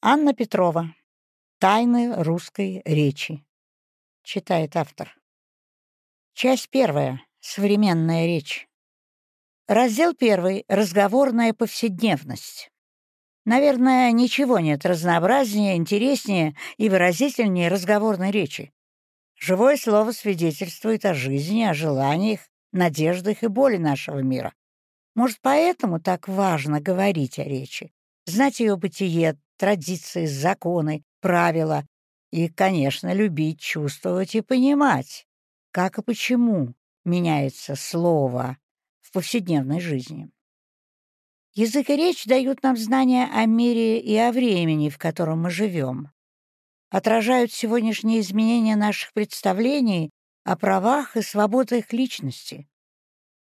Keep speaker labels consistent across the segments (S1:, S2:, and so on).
S1: Анна Петрова. Тайны русской речи. Читает автор. Часть первая. Современная речь. Раздел первый. Разговорная повседневность. Наверное, ничего нет разнообразнее, интереснее и выразительнее разговорной речи. Живое слово свидетельствует о жизни, о желаниях, надеждах и боли нашего мира. Может, поэтому так важно говорить о речи, знать ее бытие, традиции, законы, правила и, конечно, любить, чувствовать и понимать, как и почему меняется слово в повседневной жизни. Язык и речь дают нам знания о мире и о времени, в котором мы живем, отражают сегодняшние изменения наших представлений о правах и свободах личности.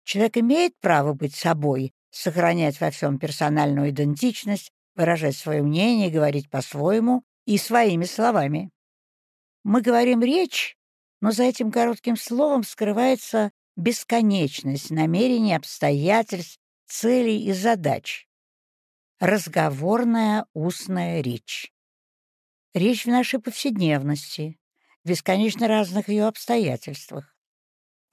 S1: Человек имеет право быть собой, сохранять во всем персональную идентичность, выражать свое мнение, говорить по-своему и своими словами. Мы говорим речь, но за этим коротким словом скрывается бесконечность намерений, обстоятельств, целей и задач. Разговорная устная речь. Речь в нашей повседневности, в бесконечно разных ее обстоятельствах.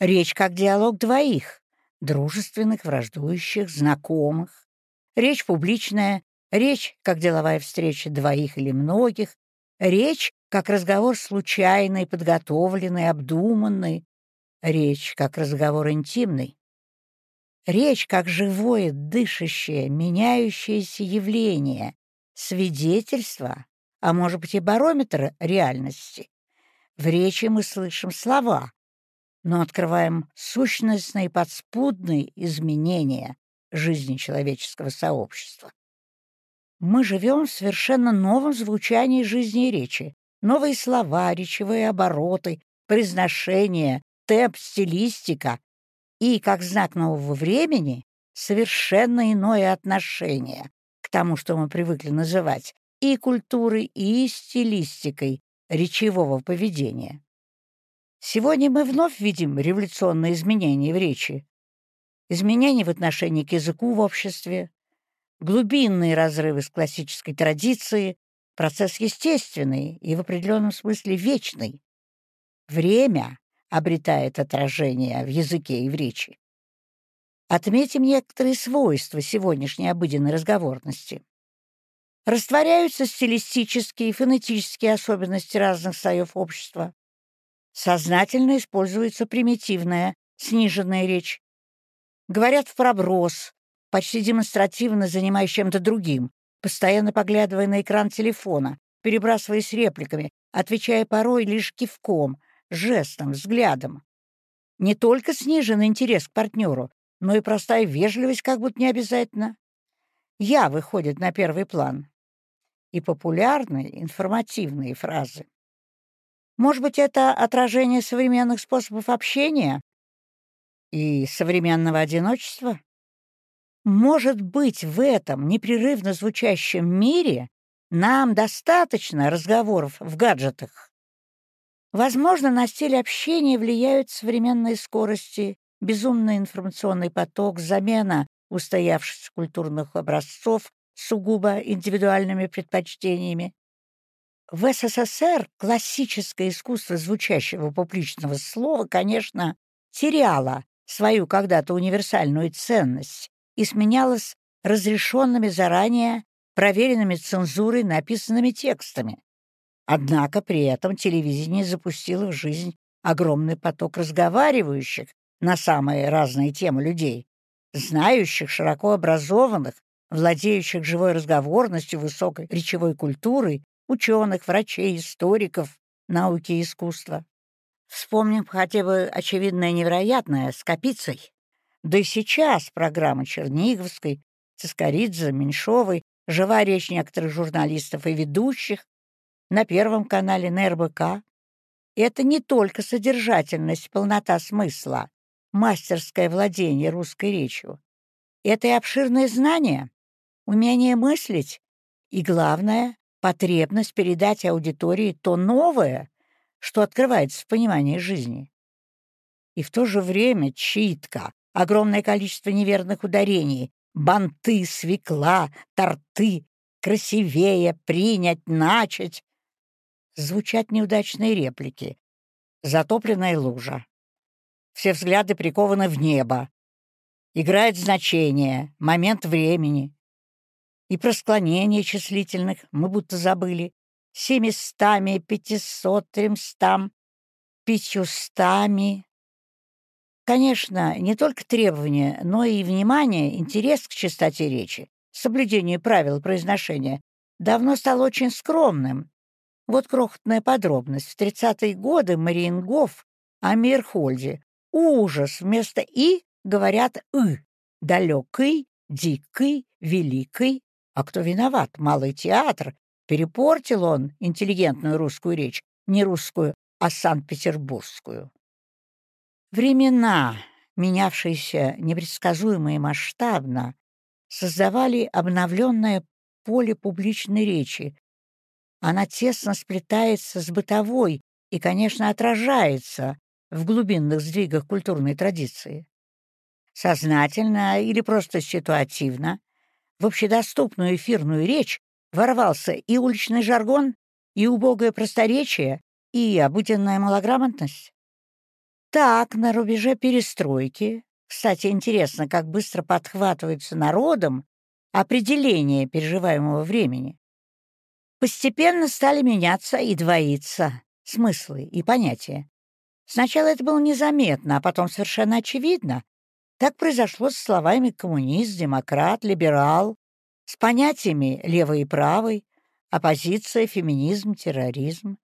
S1: Речь как диалог двоих, дружественных, враждующих, знакомых. Речь публичная, Речь, как деловая встреча двоих или многих. Речь, как разговор случайный, подготовленный, обдуманный. Речь, как разговор интимный. Речь, как живое, дышащее, меняющееся явление, свидетельство, а может быть и барометр реальности. В речи мы слышим слова, но открываем сущностные подспудные изменения жизни человеческого сообщества. Мы живем в совершенно новом звучании жизни и речи. Новые слова, речевые обороты, произношение, темп, стилистика. И, как знак нового времени, совершенно иное отношение к тому, что мы привыкли называть и культурой, и стилистикой речевого поведения. Сегодня мы вновь видим революционные изменения в речи. Изменения в отношении к языку в обществе, глубинные разрывы с классической традицией, процесс естественный и в определенном смысле вечный. Время обретает отражение в языке и в речи. Отметим некоторые свойства сегодняшней обыденной разговорности. Растворяются стилистические и фонетические особенности разных слоев общества. Сознательно используется примитивная, сниженная речь. Говорят в проброс, почти демонстративно занимаясь чем-то другим, постоянно поглядывая на экран телефона, перебрасываясь репликами, отвечая порой лишь кивком, жестом, взглядом. Не только снижен интерес к партнеру, но и простая вежливость как будто не обязательно. «Я» выходит на первый план. И популярные, информативные фразы. Может быть, это отражение современных способов общения и современного одиночества? Может быть, в этом непрерывно звучащем мире нам достаточно разговоров в гаджетах? Возможно, на стиль общения влияют современные скорости, безумный информационный поток, замена устоявшихся культурных образцов сугубо индивидуальными предпочтениями. В СССР классическое искусство звучащего публичного слова, конечно, теряло свою когда-то универсальную ценность, и сменялась разрешенными заранее, проверенными цензурой написанными текстами. Однако при этом телевидение запустило в жизнь огромный поток разговаривающих на самые разные темы людей, знающих, широко образованных, владеющих живой разговорностью, высокой речевой культурой, ученых, врачей, историков, науки и искусства. Вспомним хотя бы очевидное невероятное с Капицей. Да и сейчас программа Черниговской, Цискоридзе, Меньшовой, жива речь некоторых журналистов и ведущих на Первом канале на РБК. это не только содержательность, полнота смысла, мастерское владение русской речью. Это и обширное знание, умение мыслить и, главное, потребность передать аудитории то новое, что открывается в понимании жизни. И в то же время читка, огромное количество неверных ударений, банты, свекла, торты, красивее, принять, начать. Звучат неудачные реплики. Затопленная лужа. Все взгляды прикованы в небо. Играет значение, момент времени. И про склонение числительных мы будто забыли. Семистами, пятисот, тремстам, пятьюстами. Конечно, не только требования, но и внимание, интерес к чистоте речи, соблюдению правил произношения давно стал очень скромным. Вот крохотная подробность. В 30-е годы Мариенгоф о Мирхольде. Ужас! Вместо «и» говорят «ы». Далекий, дикий, великий. А кто виноват? Малый театр. Перепортил он интеллигентную русскую речь. Не русскую, а санкт-петербургскую. Времена, менявшиеся непредсказуемо и масштабно, создавали обновленное поле публичной речи. Она тесно сплетается с бытовой и, конечно, отражается в глубинных сдвигах культурной традиции. Сознательно или просто ситуативно в общедоступную эфирную речь ворвался и уличный жаргон, и убогое просторечие, и обыденная малограмотность. Так, на рубеже перестройки, кстати, интересно, как быстро подхватывается народом определение переживаемого времени, постепенно стали меняться и двоиться смыслы и понятия. Сначала это было незаметно, а потом совершенно очевидно. Так произошло с словами «коммунист», «демократ», «либерал», с понятиями «левый» и «правый», «оппозиция», «феминизм», «терроризм».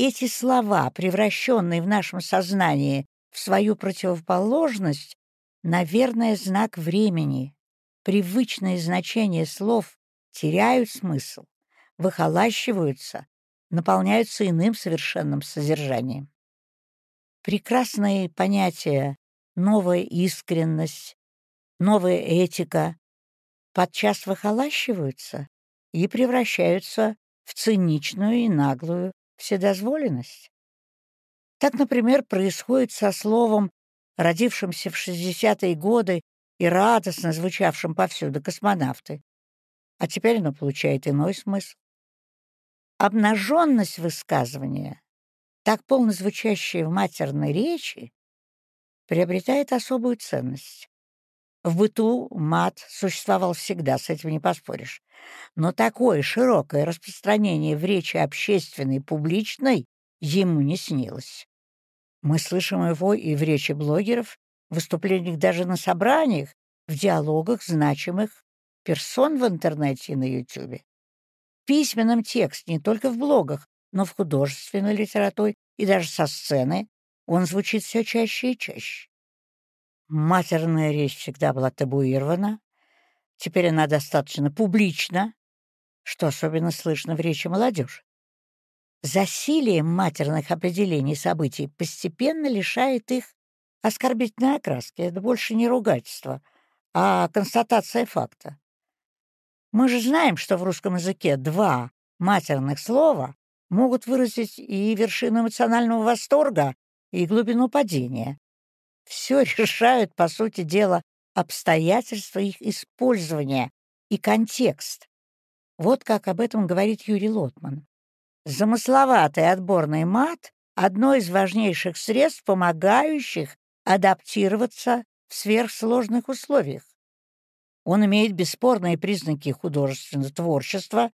S1: Эти слова, превращенные в нашем сознании в свою противоположность, наверное, знак времени. Привычные значения слов теряют смысл, выхолащиваются, наполняются иным совершенным содержанием. Прекрасные понятия «новая искренность», «новая этика» подчас выхолащиваются и превращаются в циничную и наглую вседозволенность. Так, например, происходит со словом, родившимся в 60-е годы и радостно звучавшим повсюду «космонавты», а теперь оно получает иной смысл. Обнаженность высказывания, так полно звучащая в матерной речи, приобретает особую ценность. В быту мат существовал всегда, с этим не поспоришь. Но такое широкое распространение в речи общественной, публичной ему не снилось. Мы слышим его и в речи блогеров, в выступлениях даже на собраниях, в диалогах значимых персон в интернете и на Ютубе. В письменном тексте, не только в блогах, но в художественной литературе и даже со сцены он звучит все чаще и чаще. Матерная речь всегда была табуирована, теперь она достаточно публична, что особенно слышно в речи молодежи. Засилием матерных определений событий постепенно лишает их оскорбительной окраски. Это больше не ругательство, а констатация факта. Мы же знаем, что в русском языке два матерных слова могут выразить и вершину эмоционального восторга, и глубину падения. Все решают, по сути дела, обстоятельства их использования и контекст. Вот как об этом говорит Юрий Лотман. Замысловатый отборный мат — одно из важнейших средств, помогающих адаптироваться в сверхсложных условиях. Он имеет бесспорные признаки художественного творчества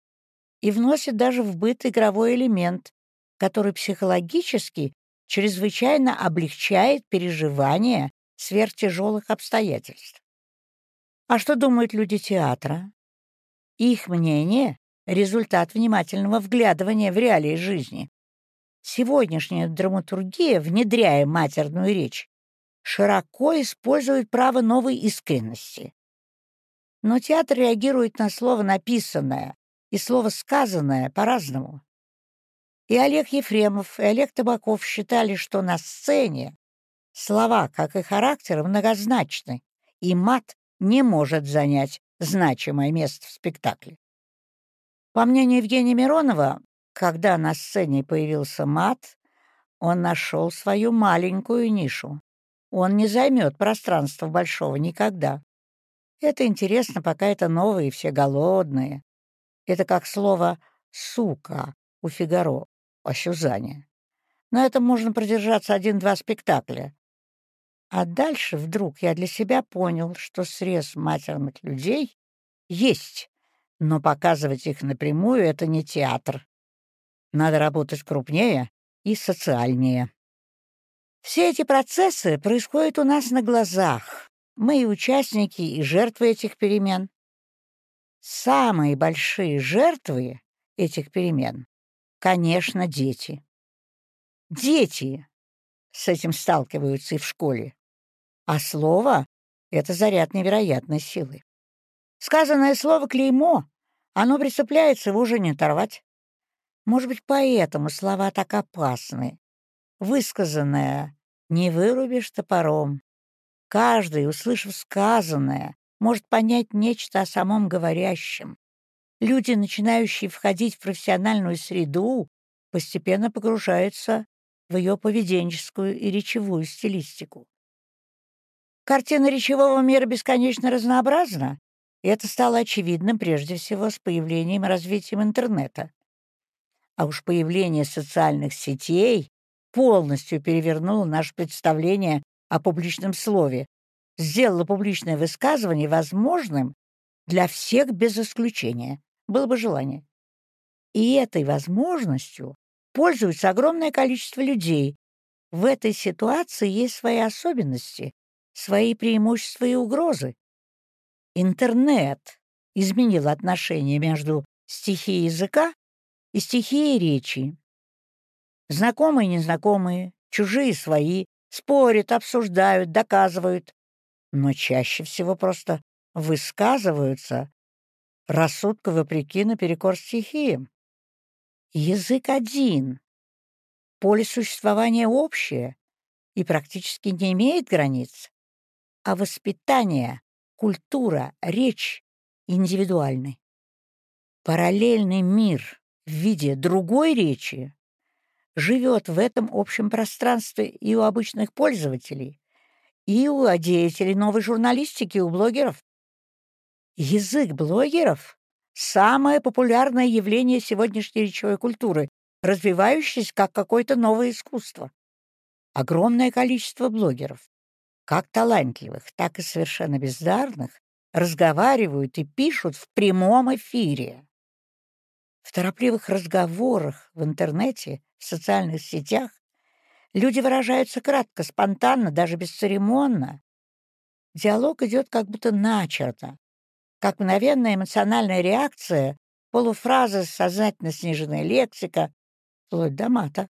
S1: и вносит даже в быт игровой элемент, который психологически чрезвычайно облегчает переживание сверхтяжелых обстоятельств. А что думают люди театра? Их мнение — результат внимательного вглядывания в реалии жизни. Сегодняшняя драматургия, внедряя матерную речь, широко использует право новой искренности. Но театр реагирует на слово написанное и слово сказанное по-разному. И Олег Ефремов, и Олег Табаков считали, что на сцене слова, как и характер, многозначны, и мат не может занять значимое место в спектакле. По мнению Евгения Миронова, когда на сцене появился мат, он нашел свою маленькую нишу. Он не займет пространство большого никогда. Это интересно, пока это новые, все голодные. Это как слово «сука» у Фигаро о Сюзанне. На этом можно продержаться один-два спектакля. А дальше вдруг я для себя понял, что срез матерных людей есть, но показывать их напрямую — это не театр. Надо работать крупнее и социальнее. Все эти процессы происходят у нас на глазах. Мы и участники, и жертвы этих перемен. Самые большие жертвы этих перемен, конечно, дети. Дети с этим сталкиваются и в школе. А слово — это заряд невероятной силы. Сказанное слово «клеймо» оно прицепляется, его уже не оторвать. Может быть, поэтому слова так опасны. Высказанное не вырубишь топором. Каждый, услышав сказанное, может понять нечто о самом говорящем. Люди, начинающие входить в профессиональную среду, постепенно погружаются в ее поведенческую и речевую стилистику. Картина речевого мира бесконечно разнообразна, и это стало очевидным прежде всего с появлением и развитием интернета. А уж появление социальных сетей полностью перевернуло наше представление о публичном слове, сделало публичное высказывание возможным для всех без исключения, было бы желание. И этой возможностью пользуется огромное количество людей. В этой ситуации есть свои особенности, свои преимущества и угрозы. Интернет изменил отношения между стихией языка и стихией речи. Знакомые и незнакомые, чужие и свои, спорят, обсуждают, доказывают, но чаще всего просто высказываются рассудка вопреки наперекор стихиям. Язык один, поле существования общее и практически не имеет границ, а воспитание культура, речь индивидуальны. Параллельный мир в виде другой речи живет в этом общем пространстве и у обычных пользователей, и у деятелей новой журналистики, и у блогеров. Язык блогеров — самое популярное явление сегодняшней речевой культуры, развивающееся как какое-то новое искусство. Огромное количество блогеров как талантливых, так и совершенно бездарных, разговаривают и пишут в прямом эфире. В торопливых разговорах в интернете, в социальных сетях люди выражаются кратко, спонтанно, даже бесцеремонно. Диалог идет как будто начерно, как мгновенная эмоциональная реакция, полуфразы, сознательно сниженная лексика, вплоть до мата.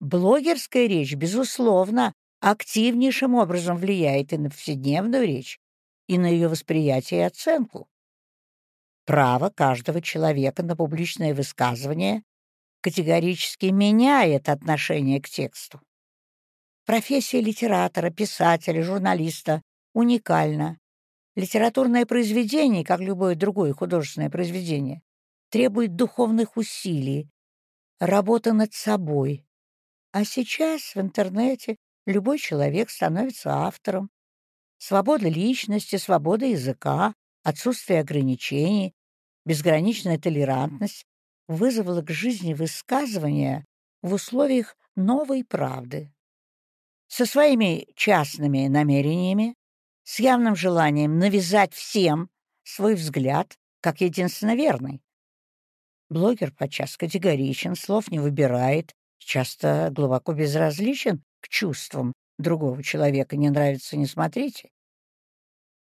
S1: Блогерская речь, безусловно, активнейшим образом влияет и на повседневную речь, и на ее восприятие и оценку. Право каждого человека на публичное высказывание категорически меняет отношение к тексту. Профессия литератора, писателя, журналиста уникальна. Литературное произведение, как любое другое художественное произведение, требует духовных усилий, работы над собой. А сейчас в интернете любой человек становится автором. Свобода личности, свобода языка, отсутствие ограничений, безграничная толерантность вызвала к жизни высказывания в условиях новой правды. Со своими частными намерениями, с явным желанием навязать всем свой взгляд как единственно верный. Блогер подчас категоричен, слов не выбирает, часто глубоко безразличен к чувствам другого человека не нравится, не смотрите.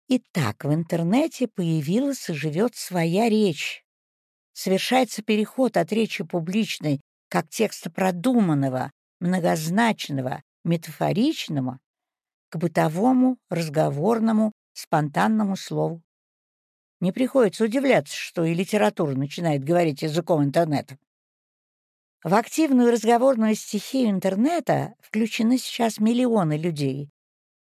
S1: Итак, в интернете появилась и живет своя речь. Совершается переход от речи публичной, как текста продуманного, многозначного, метафоричного, к бытовому, разговорному, спонтанному слову. Не приходится удивляться, что и литература начинает говорить языком интернета. В активную разговорную стихию интернета включены сейчас миллионы людей.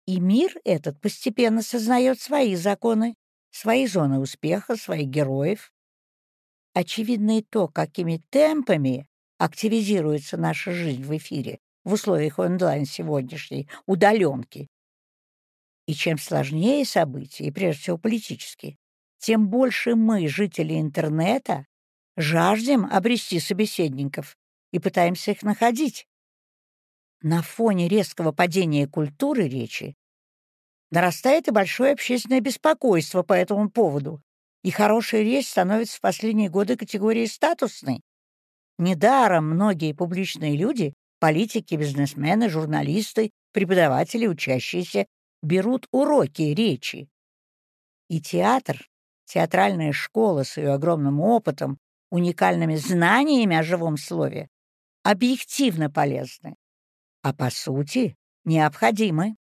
S1: И мир этот постепенно сознает свои законы, свои зоны успеха, своих героев. Очевидно и то, какими темпами активизируется наша жизнь в эфире в условиях онлайн сегодняшней удаленки. И чем сложнее события, и прежде всего политические, тем больше мы, жители интернета, жаждем обрести собеседников и пытаемся их находить. На фоне резкого падения культуры речи нарастает и большое общественное беспокойство по этому поводу, и хорошая речь становится в последние годы категорией статусной. Недаром многие публичные люди, политики, бизнесмены, журналисты, преподаватели, учащиеся, берут уроки речи. И театр, театральная школа с ее огромным опытом, уникальными знаниями о живом слове, объективно полезны, а по сути необходимы.